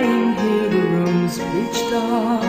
lying here, the room's pitch dark.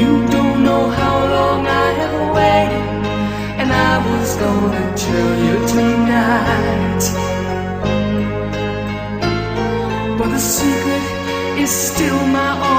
You don't know how long I have waited, and I was gonna tell you tonight. But the secret is still my own.